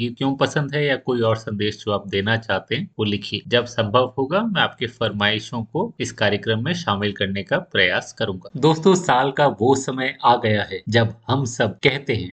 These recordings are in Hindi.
गीत क्यों पसंद है या कोई और संदेश जो आप देना चाहते हैं, वो लिखिए। जब संभव होगा, मैं आपके फरमाइशों को इस कार्यक्रम में शामिल करने का प्रयास करूँगा। दोस्तों, साल का वो समय आ गया है जब हम सब कहते हैं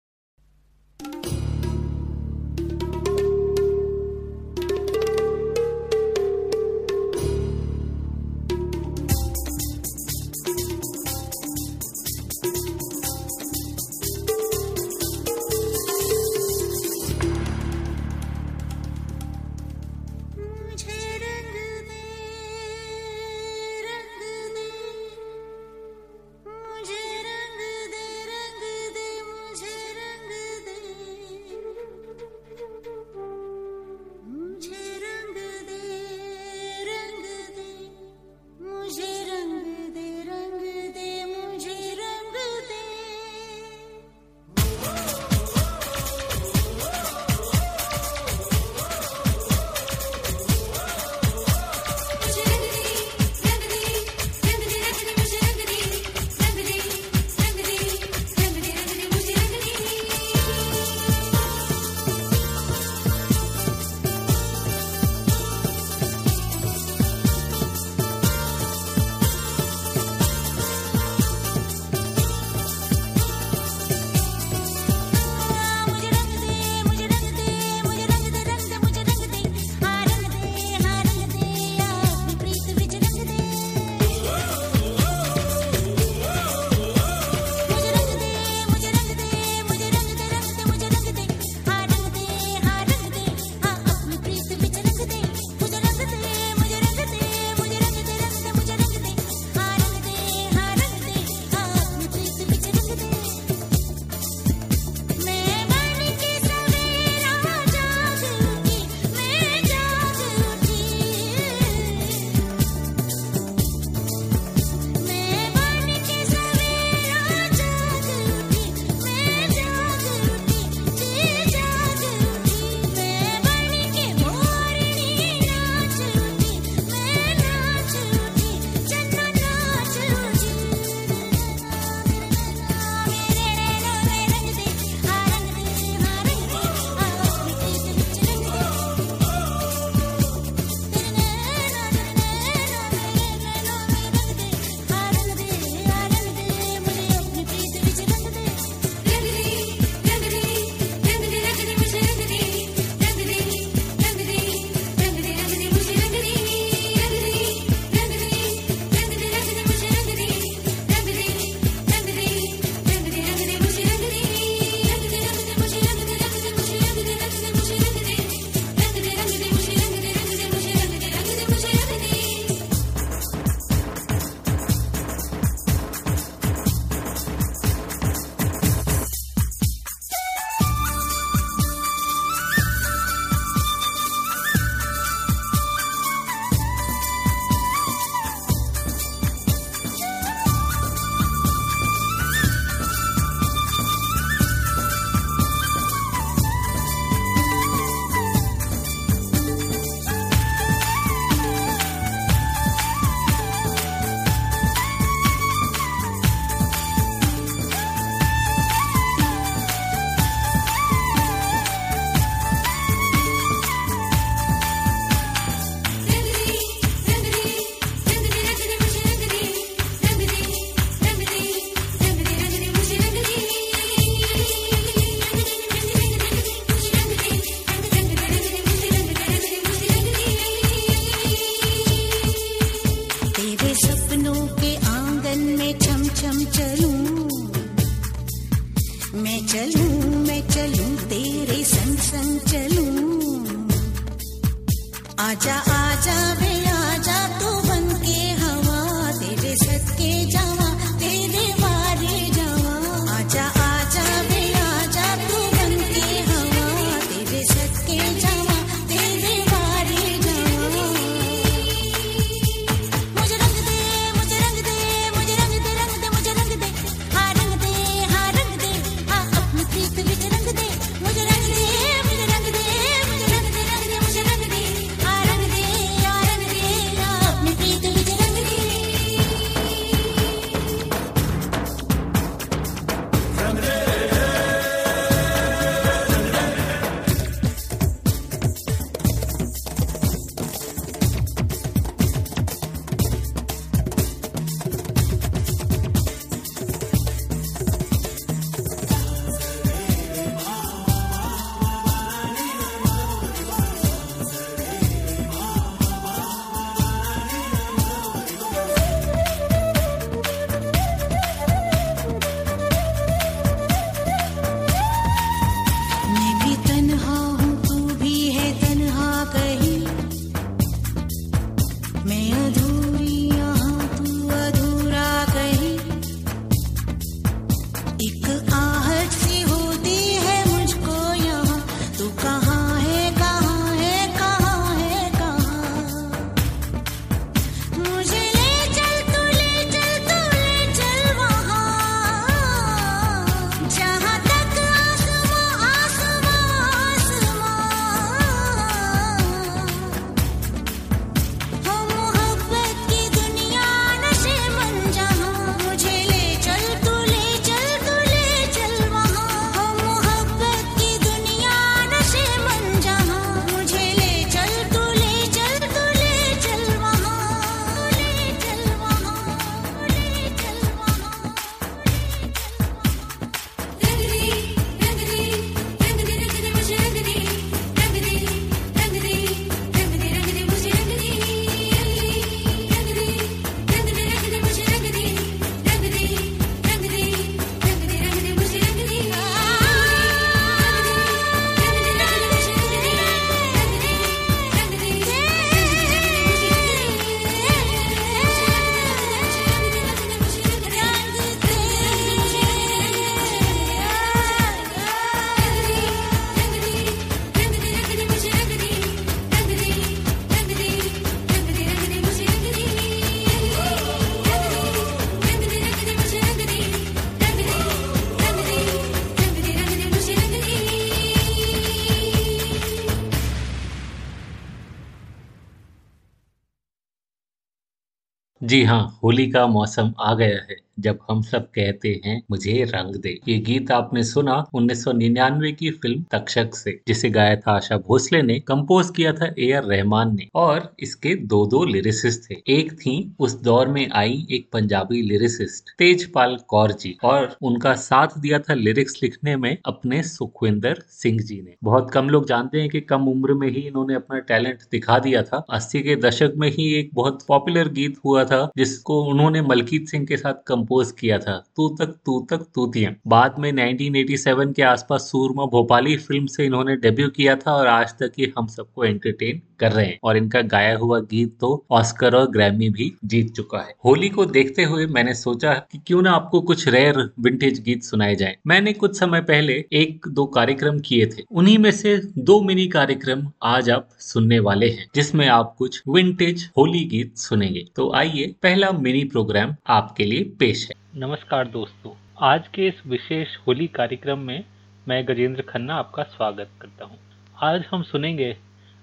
जी हाँ होली का मौसम आ गया है। जब हम सब कहते हैं, मुझे रंग दे। ये गीत आपने सुना 1999 की फ़िल्म तक्षक से, जिसे गाया था आशा भोसले ने कंपोज किया था ए आर रहमान ने। और इसके दो दो लिरिसिस्ट थे। एक थी, उस दौर में आई एक पंजाबी लिरिसिस्ट तेजपाल कौर जी। और उनका साथ दिया था लिरिक्स लिखने में अपने सुखविंदर सिंह जी ने। बहुत कम लोग जानते हैं कि कम उम्र में ही इन्होंने अपना टैलेंट दिखा दिया था। अस्सी के दशक में ही एक बहुत पॉपुलर गीत हुआ था, जिसको उन्होंने मलकीत सिंह के साथ कंपोज किया था। तू तक तू तक तूतियाँ। बाद में 1987 के आसपास सूरमा भोपाली फ़िल्म से इन्होंने डेब्यू किया था और आज तक ये हम सबको एंटरटेन कर रहे हैं। और इनका गाया हुआ गीत तो ऑस्कर और ग्रैमी भी जीत चुका है। होली को देखते हुए मैंने सोचा कि क्यों ना आपको कुछ रेयर विंटेज गीत सुनाए जाए। मैंने कुछ समय पहले एक दो कार्यक्रम किए थे। उन्हीं में से दो मिनी कार्यक्रम आज आप सुनने वाले हैं, जिसमें आप कुछ विंटेज होली गीत सुनेंगे। तो आइए, पहला मिनी प्रोग्राम आपके लिए पेश है। नमस्कार दोस्तों, आज के इस विशेष होली कार्यक्रम में मैं गजेंद्र खन्ना आपका स्वागत करता हूँ। आज हम सुनेंगे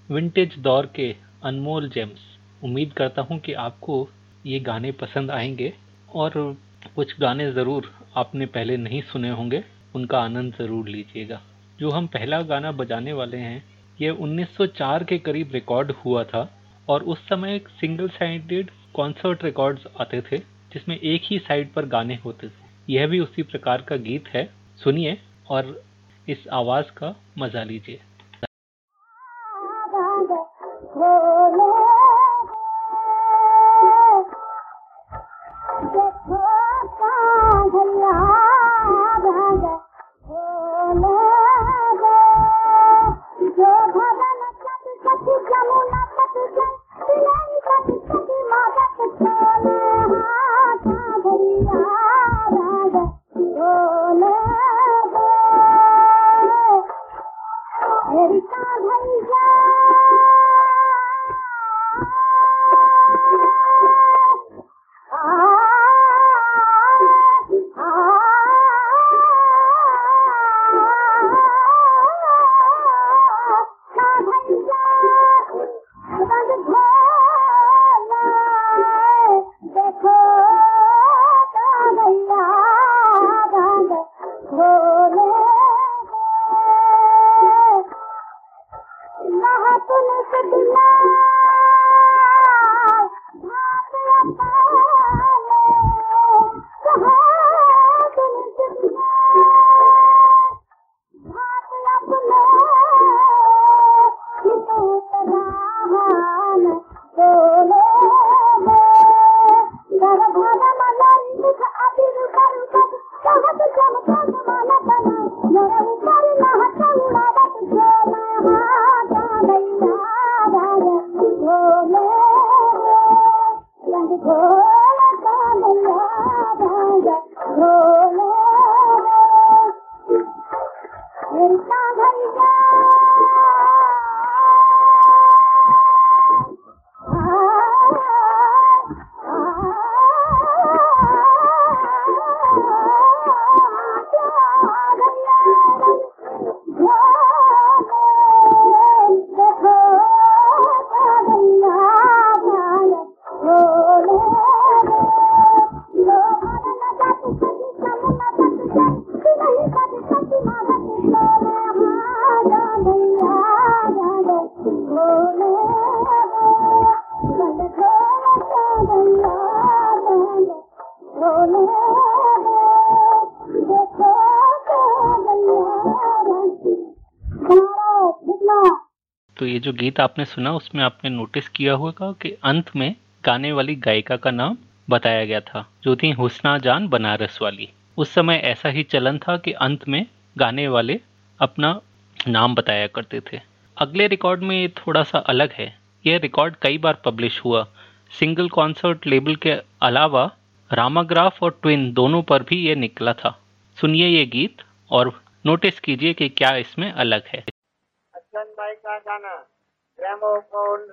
विंटेज दौर के अनमोल जेम्स उम्मीद करता हूँ कि आपको ये गाने पसंद आएँगे और कुछ गाने ज़रूर आपने पहले नहीं सुने होंगे, उनका आनंद ज़रूर लीजिएगा। जो हम पहला गाना बजाने वाले हैं, ये 1904 के करीब रिकॉर्ड हुआ था और उस समय सिंगल साइडेड कॉन्सर्ट रिकॉर्ड्स आते थे। जिसमें एक ही साइड पर गाने होते थे। यह भी उसी प्रकार का गीत है। सुनिए और इस आवाज़ का मज़ा लीजिए। जो गीत आपने सुना, उसमें आपने नोटिस किया होगा कि अंत में गाने वाली गायिका का नाम बताया गया था, जो थी हुसना जान बनारस वाली। उस समय ऐसा ही चलन था कि अंत में गाने वाले अपना नाम बताया करते थे। अगले रिकॉर्ड में ये थोड़ा सा अलग है। यह रिकॉर्ड कई बार पब्लिश हुआ। सिंगल कॉन्सर्ट लेबल के अलावा रामाग्राफ और ट्विन दोनों पर भी ये निकला था। सुनिए ये गीत और नोटिस कीजिए कि क्या इसमें अलग है। बच्चन भाई का गाना ग्रामोफोन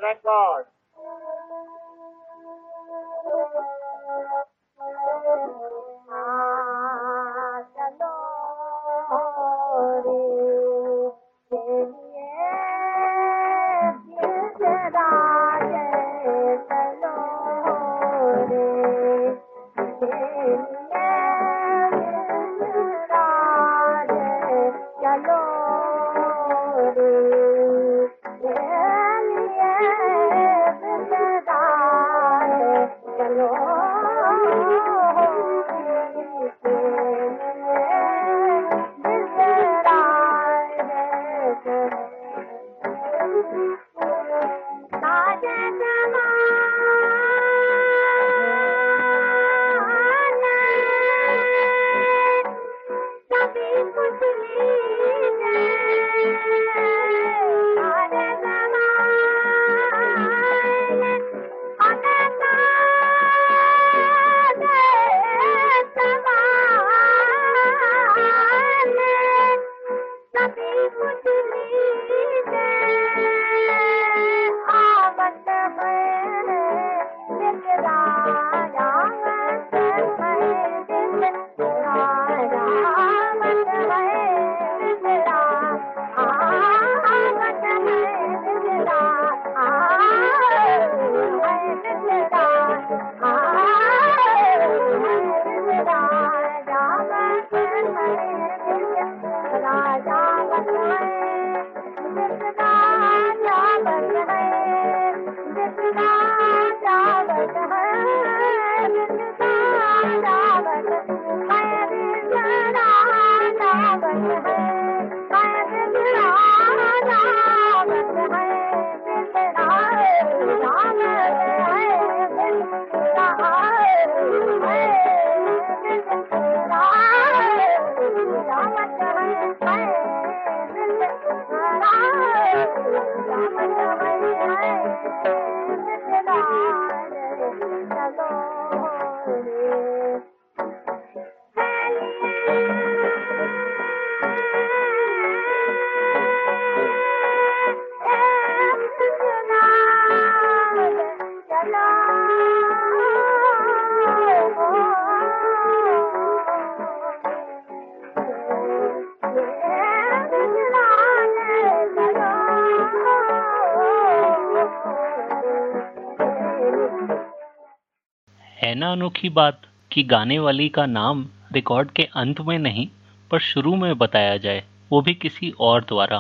अनोखी बात कि गाने वाली का नाम रिकॉर्ड के अंत में नहीं, पर शुरू में बताया जाए, वो भी किसी और द्वारा।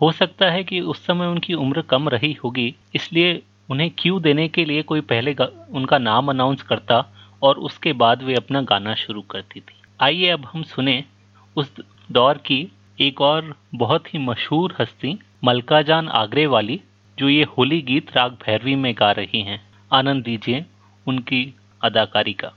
हो सकता है कि उस समय उनकी उम्र कम रही होगी, इसलिए उन्हें क्यू देने के लिए कोई पहले उनका नाम अनाउंस करता और उसके बाद वे अपना गाना शुरू करती थी। आइए अब हम सुने उस दौर की एक और बहुत ही मशहूर हस्ती मलका जान आगरे वाली, जो ये होली गीत राग भैरवी में गा रही हैं। आनंद दीजिए उनकी अदाकारी का।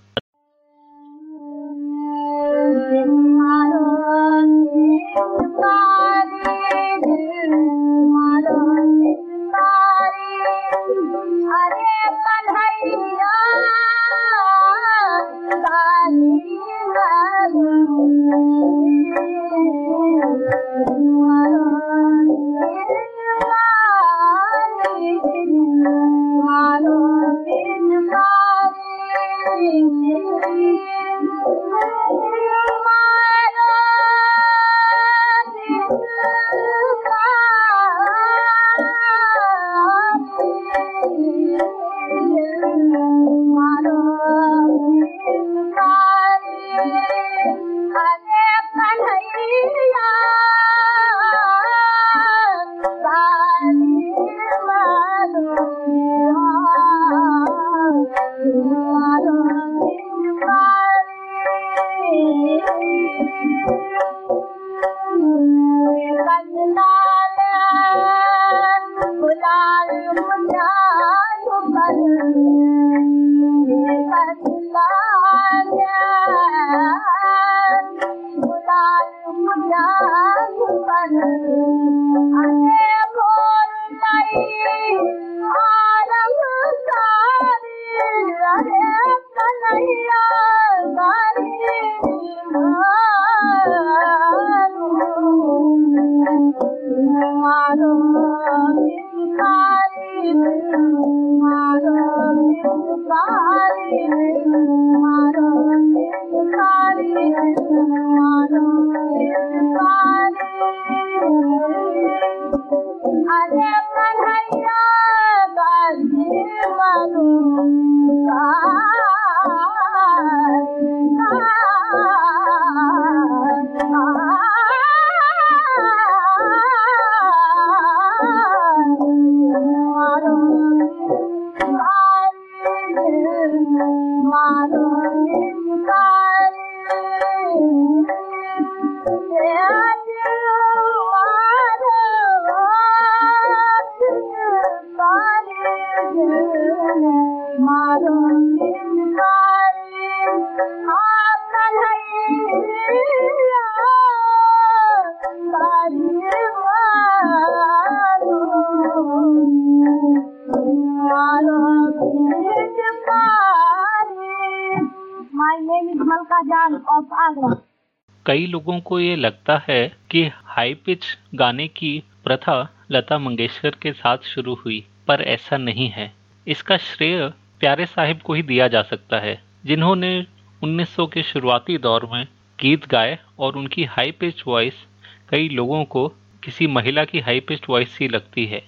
को ये लगता है कि हाई पिच गाने की प्रथा लता मंगेशकर के साथ शुरू हुई, पर ऐसा नहीं है। इसका श्रेय प्यारे साहिब को ही दिया जा सकता है, जिन्होंने 1900 के शुरुआती दौर में गीत गाए और उनकी हाई पिच वॉइस कई लोगों को किसी महिला की हाई पिच वॉइस ही लगती है।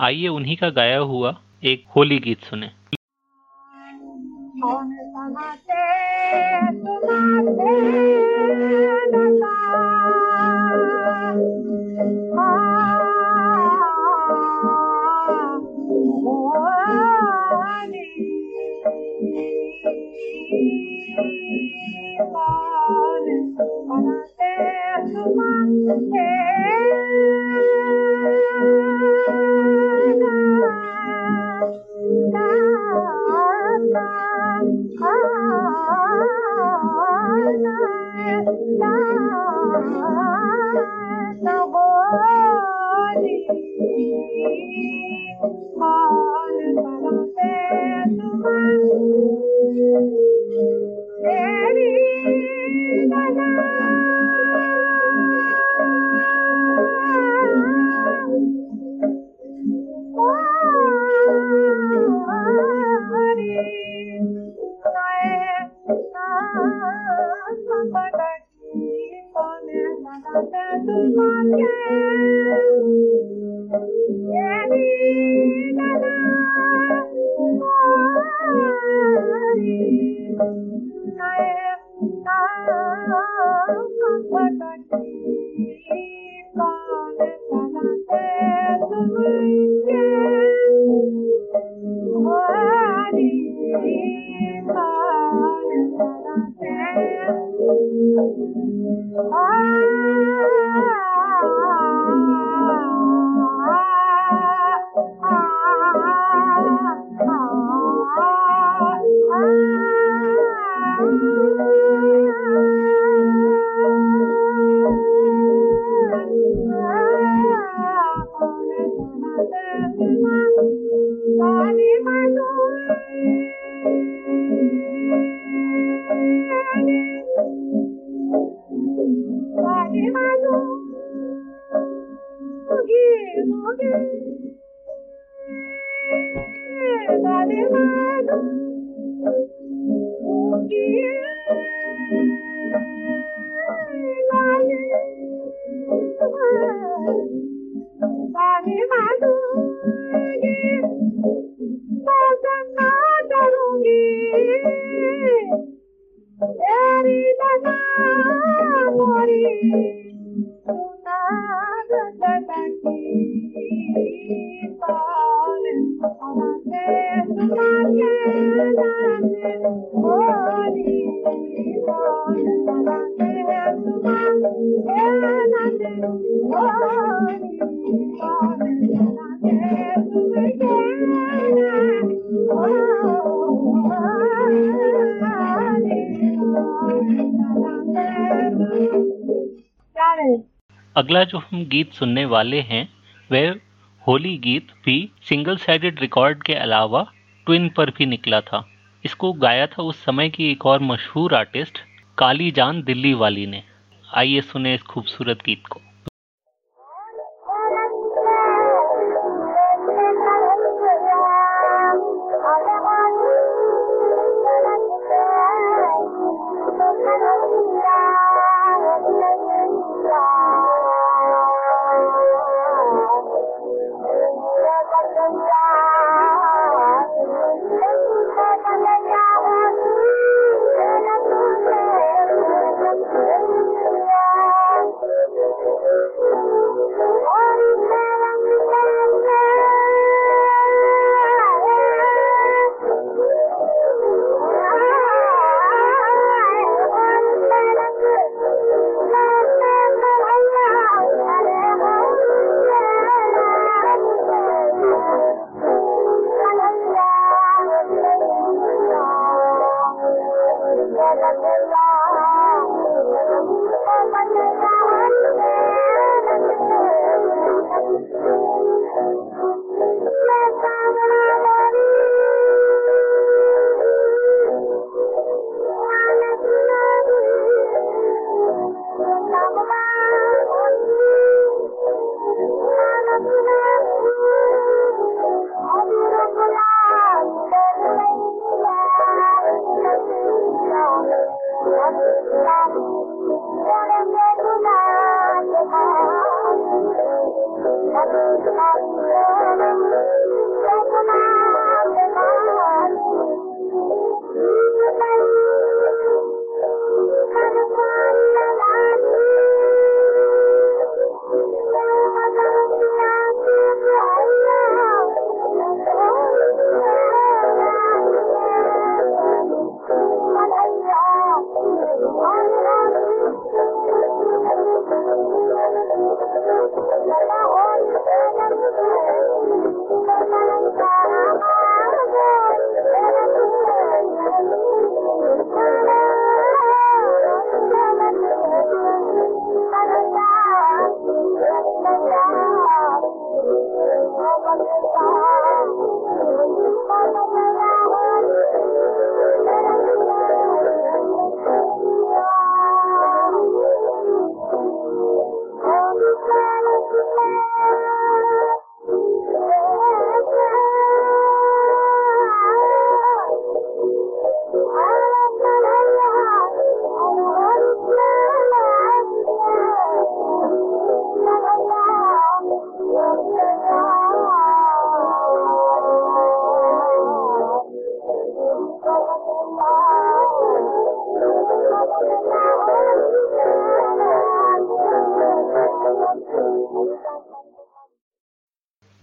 आइए उन्हीं का गाया हुआ एक होली गीत सुने। Every day, अगला जो हम गीत सुनने वाले हैं, वह होली गीत भी सिंगल साइडेड रिकॉर्ड के अलावा ट्विन पर भी निकला था। इसको गाया था उस समय की एक और मशहूर आर्टिस्ट काली जान दिल्ली वाली ने। आइए सुने इस खूबसूरत गीत को।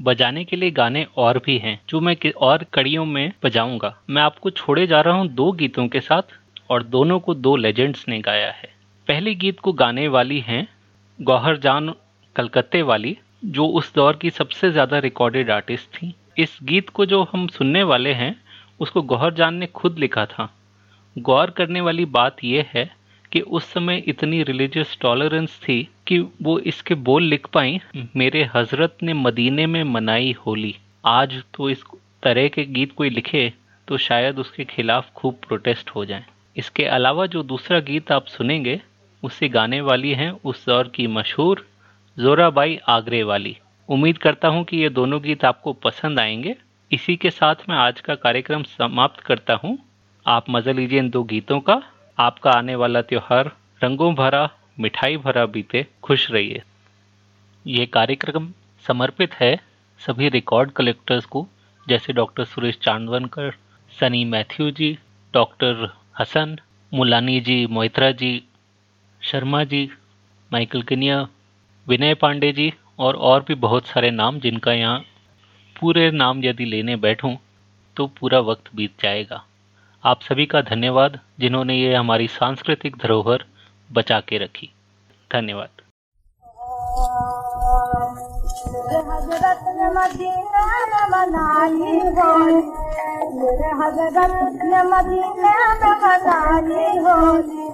बजाने के लिए गाने और भी हैं, जो मैं और कड़ियों में बजाऊँगा। मैं आपको छोड़े जा रहा हूँ दो गीतों के साथ, और दोनों को दो लेजेंड्स ने गाया है। पहले गीत को गाने वाली हैं गौहर जान कलकत्ते वाली, जो उस दौर की सबसे ज़्यादा रिकॉर्डेड आर्टिस्ट थी। इस गीत को जो हम सुनने वाले हैं, उसको गौहर जान ने खुद लिखा था। गौर करने वाली बात यह है कि उस समय इतनी रिलीजियस टॉलरेंस थी कि वो इसके बोल लिख पाई, मेरे हज़रत ने मदीने में मनाई होली। आज तो इस तरह के गीत कोई लिखे तो शायद उसके खिलाफ खूब प्रोटेस्ट हो जाए। इसके अलावा जो दूसरा गीत आप सुनेंगे, उसे गाने वाली हैं उस दौर की मशहूर जोराबाई आगरे वाली। उम्मीद करता हूँ कि ये दोनों गीत आपको पसंद आएँगे। इसी के साथ मैं आज का कार्यक्रम समाप्त करता हूँ। आप मज़ा लीजिए इन दो गीतों का। आपका आने वाला त्योहार रंगों भरा मिठाई भरा बीते खुश रहिए। ये कार्यक्रम समर्पित है सभी रिकॉर्ड कलेक्टर्स को, जैसे doctor Suresh Chandvankar, Sunny Mathew ji doctor Hasan, Mulani ji Moitra ji, Sharma ji, Michael Kinnear, Vinay Pande ji और और भी बहुत सारे नाम जिनका यहाँ पूरे नाम यदि लेने बैठूं तो पूरा वक्त बीत जाएगा। आप सभी का धन्यवाद जिन्होंने ये हमारी सांस्कृतिक धरोहर बचा के रखी। धन्यवाद। हज़रत हज़रत ने मदीने में होली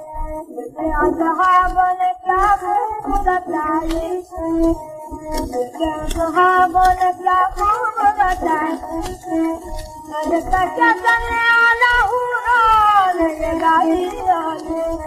है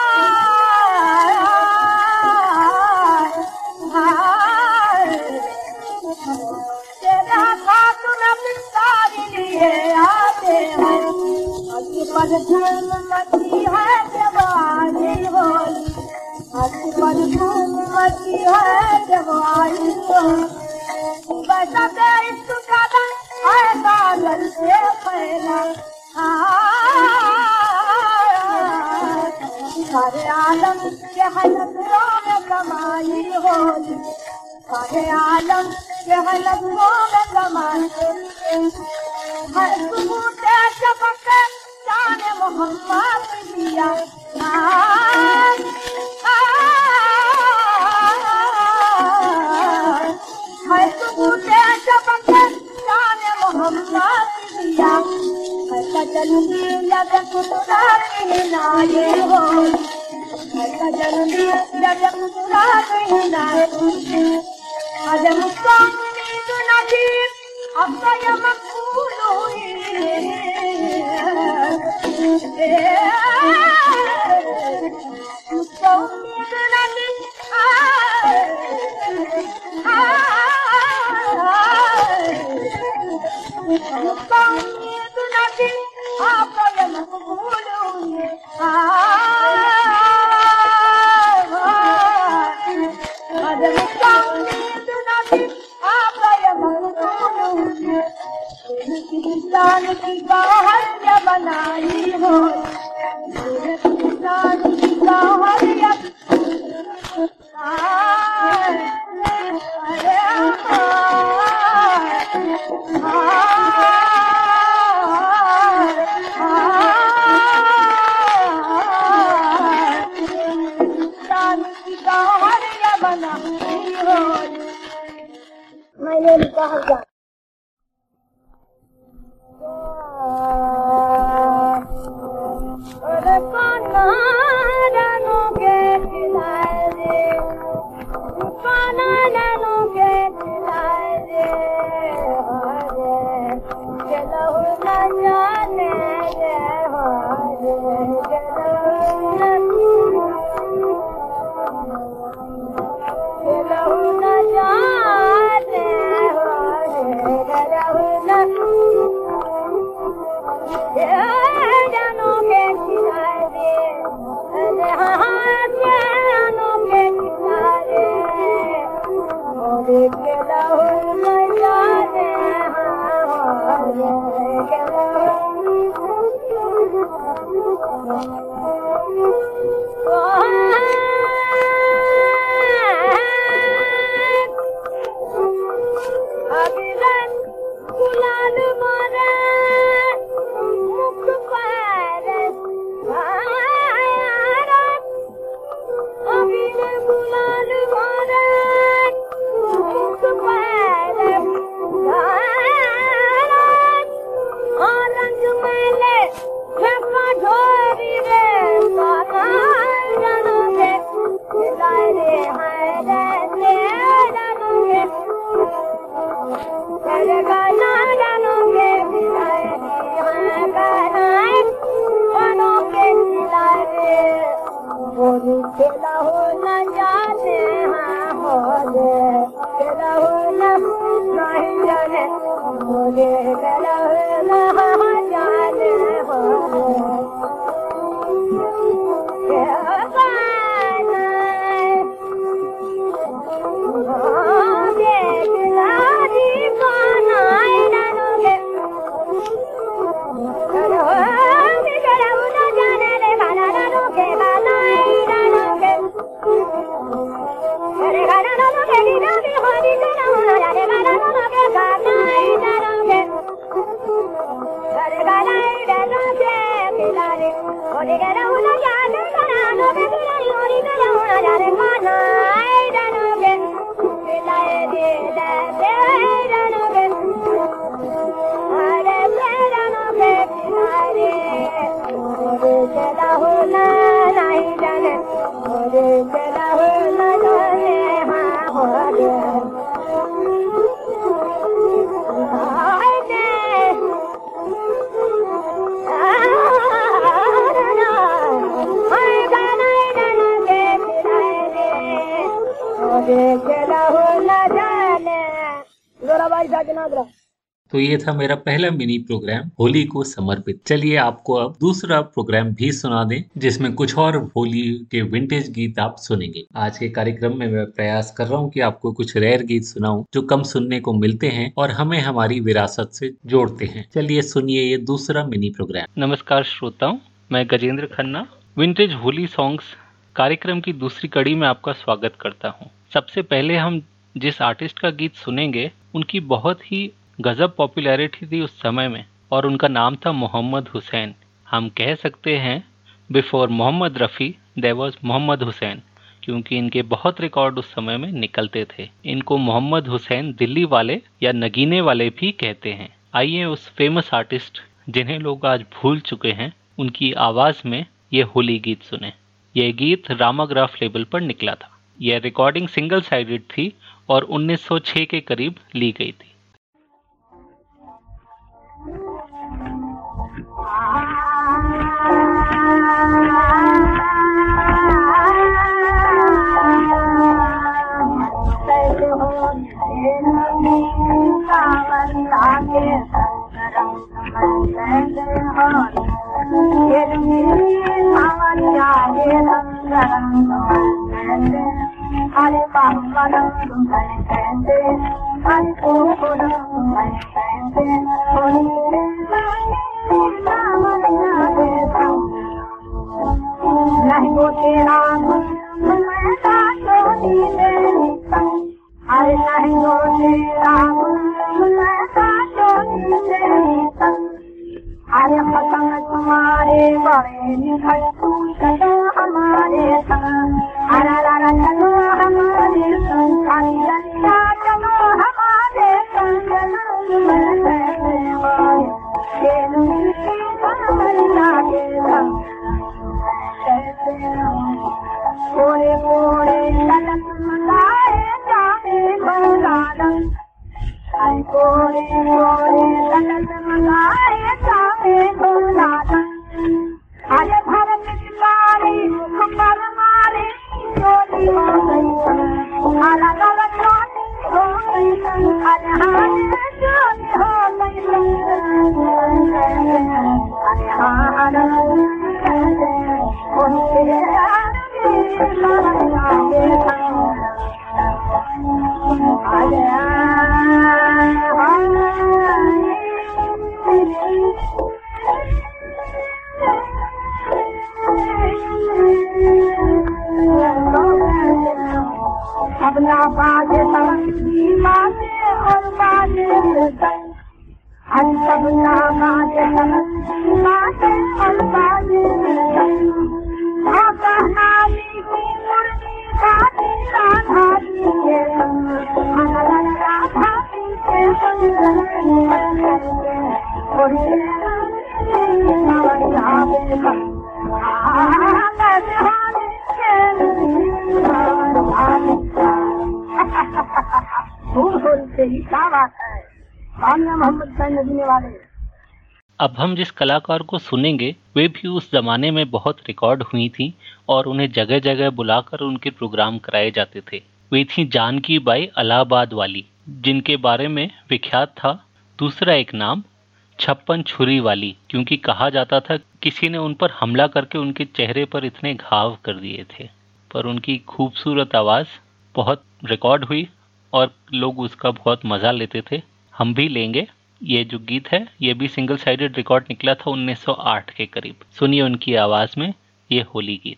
पर धूम मची है जवानी होली। अति पर धूम मची है जवानी होली। वैसा देश का है कागल से फैला। सारे आलम के हलकों में कमाई होली। सारे आलम के हलकों में कमाई हर सुबूते चपके जाने मोहम्मद दिया है सुबूते चपके जाने मोहम्मद दिया सजनी लग कुतरा नाये हो। लग कुतरा नाये आज मुस्कान नींद नजीब अब मकबूल हुई। Yeah. तो ये था मेरा पहला मिनी प्रोग्राम होली को समर्पित। चलिए आपको अब दूसरा प्रोग्राम भी सुना दें जिसमें कुछ और होली के विंटेज गीत आप सुनेंगे। आज के कार्यक्रम में मैं प्रयास कर रहा हूँ कि आपको कुछ रेयर गीत सुनाऊं जो कम सुनने को मिलते हैं और हमें हमारी विरासत से जोड़ते हैं। चलिए सुनिए ये दूसरा मिनी प्रोग्राम नमस्कार श्रोताओं मैं गजेंद्र खन्ना विंटेज होली सॉन्ग्स कार्यक्रम की दूसरी कड़ी में आपका स्वागत करता हूँ। सबसे पहले हम जिस आर्टिस्ट का गीत सुनेंगे उनकी बहुत ही गजब पॉपुलैरिटी थी उस समय में, और उनका नाम था मोहम्मद हुसैन। हम कह सकते हैं, before Mohammed Rafi there was Mohammed Hussain, क्योंकि इनके बहुत रिकॉर्ड उस समय में निकलते थे। इनको मोहम्मद हुसैन दिल्ली वाले या नगीने वाले भी कहते हैं। आइए उस फ़ेमस आर्टिस्ट जिन्हें लोग आज भूल चुके हैं, उनकी आवाज़ में ये होली गीत सुने। यह गीत रामाग्राफ लेबल पर निकला था। यह रिकॉर्डिंग सिंगल साइडेड थी और 1906 के करीब ली गई थी। हरे पाम करी न अब हम जिस कलाकार को सुनेंगे, वे भी उस जमाने में बहुत रिकॉर्ड हुई थी और उन्हें जगह जगह बुलाकर उनके प्रोग्राम कराए जाते थे। वे थी जानकी बाई अलाहाबाद वाली, जिनके बारे में विख्यात था दूसरा एक नाम, छप्पन छुरी वाली, क्योंकि कहा जाता था किसी ने उन पर हमला करके उनके चेहरे पर इतने घाव कर दिए थे। पर उनकी खूबसूरत आवाज़ बहुत रिकॉर्ड हुई और लोग उसका बहुत मज़ा लेते थे। हम भी लेंगे। ये जो गीत है, ये भी सिंगल साइडेड रिकॉर्ड निकला था 1908 के करीब। सुनिए उनकी आवाज़ में, ये होली गीत।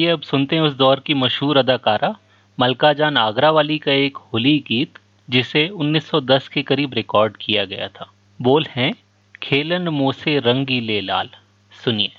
आइए अब सुनते हैं उस दौर की मशहूर अदाकारा मलका जान आगरा वाली का एक होली गीत, जिसे 1910 के करीब रिकॉर्ड किया गया था। बोल हैं, खेलन मोसे रंगी ले लाल। सुनिए।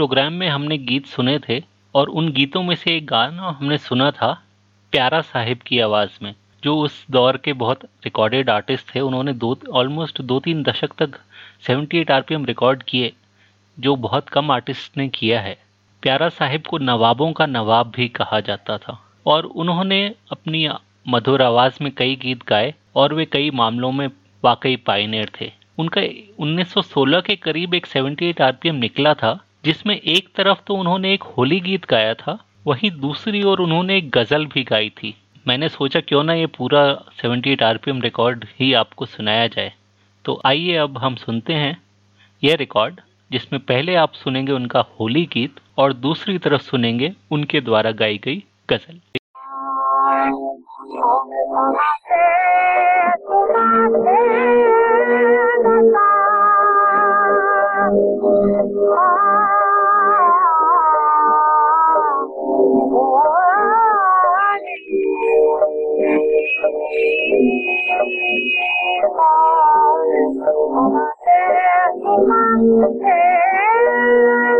प्रोग्राम में हमने गीत सुने थे और उन गीतों में से एक गाना हमने सुना था, प्यारा साहिब की आवाज़ में, जो उस दौर के बहुत रिकॉर्डेड आर्टिस्ट थे। उन्होंने दो ऑलमोस्ट दो तीन दशक तक 78 आरपीएम रिकॉर्ड किए, जो बहुत कम आर्टिस्ट ने किया है। प्यारा साहिब को नवाबों का नवाब भी कहा जाता था। और उन्होंने अपनी मधुर आवाज़ में कई गीत गाए और वे कई मामलों में वाकई पाइनियर थे। उनका 1916 के करीब एक 78 आरपीएम निकला था जिसमें एक तरफ़ तो उन्होंने एक होली गीत गाया था, वहीं दूसरी ओर उन्होंने एक गज़ल भी गाई थी। मैंने सोचा क्यों ना ये पूरा 78 आरपीएम रिकॉर्ड ही आपको सुनाया जाए। तो आइए अब हम सुनते हैं यह रिकॉर्ड जिसमें पहले आप सुनेंगे उनका होली गीत और दूसरी तरफ़ सुनेंगे उनके द्वारा गाई गई ghazal. Thank you.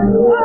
Oh,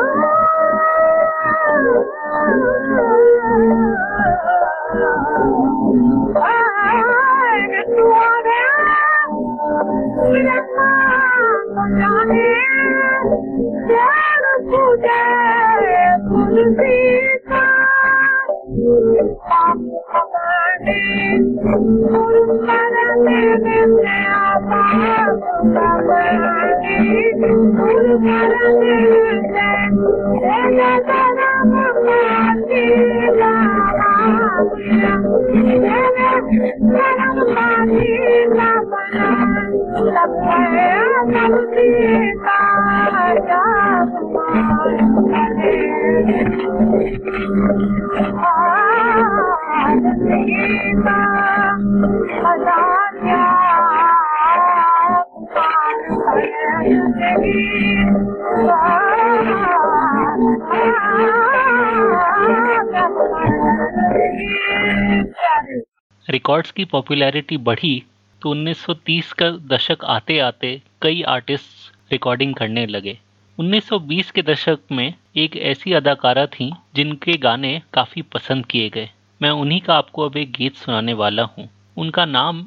records की पॉपुलैरिटी बढ़ी तो 1930 का दशक आते आते कई आर्टिस्ट रिकॉर्डिंग करने लगे। 1920 के दशक में एक ऐसी अदाकारा थी जिनके गाने काफ़ी पसंद किए गए। मैं उन्हीं का आपको अब एक गीत सुनाने वाला हूँ। उनका नाम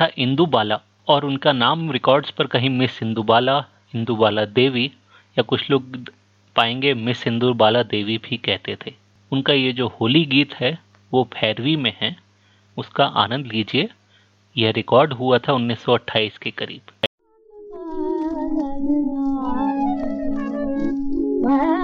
था इंदु बाला और उनका नाम रिकॉर्ड्स पर कहीं मिस इंदु बाला इंदु बाला देवी या कुछ लोग पाएँगे मिस इंदु बाला देवी भी कहते थे। उनका ये जो होली गीत है, वो भैरवी में है। उसका आनंद लीजिए। यह रिकॉर्ड हुआ था 1928 के करीब। Para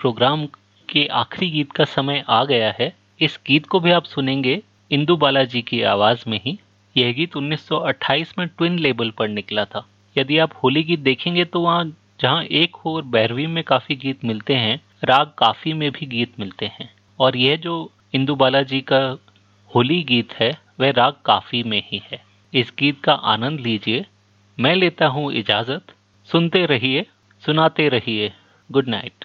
प्रोग्राम के आखिरी गीत का समय आ गया है। इस गीत को भी आप सुनेंगे इंदु बालाजी की आवाज़ में ही। यह गीत 1928 में ट्विन लेबल पर निकला था। यदि आप होली गीत देखेंगे तो वहाँ जहाँ एक हो और बैरवी में काफ़ी गीत मिलते हैं, राग काफ़ी में भी गीत मिलते हैं। और यह जो इंदु बालाजी का होली गीत है, वह राग काफ़ी में ही है। इस गीत का आनंद लीजिए। मैं लेता हूँ इजाज़त। सुनते रहिए, सुनाते रहिए। Good night.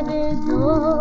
Padre, Dios.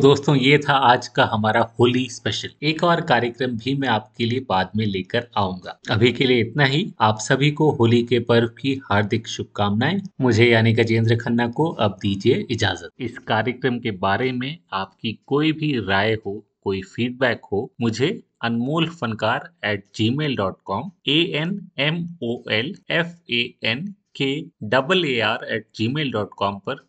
दोस्तों, ये था आज का हमारा होली स्पेशल एक और कार्यक्रम भी मैं आपके लिए बाद में लेकर आऊँगा। अभी के लिए इतना ही। आप सभी को होली के पर्व की हार्दिक शुभकामनाएँ। मुझे यानी गजेंद्र खन्ना को अब दीजिए इजाज़त। इस कार्यक्रम के बारे में आपकी कोई भी राय हो, कोई फीडबैक हो, मुझे Anmol Fankaar at Gmail dot com A N M O L F A N K double A R at Gmail dot com पर